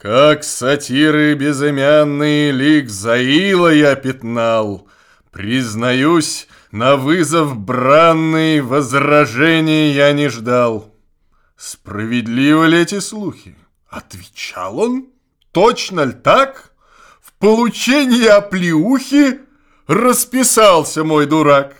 Как сатиры безымянный лик Заила я пятнал, Признаюсь, на вызов бранный возражений я не ждал. Справедливы ли эти слухи? Отвечал он, точно ли так? В получении оплеухи расписался мой дурак.